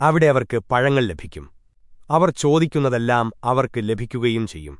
അവിടെ അവർക്ക് പഴങ്ങൾ ലഭിക്കും. അവർ ചോദിക്കുന്നതെല്ലാം അവർക്ക് ലഭിക്കുകയും ചെയ്യും.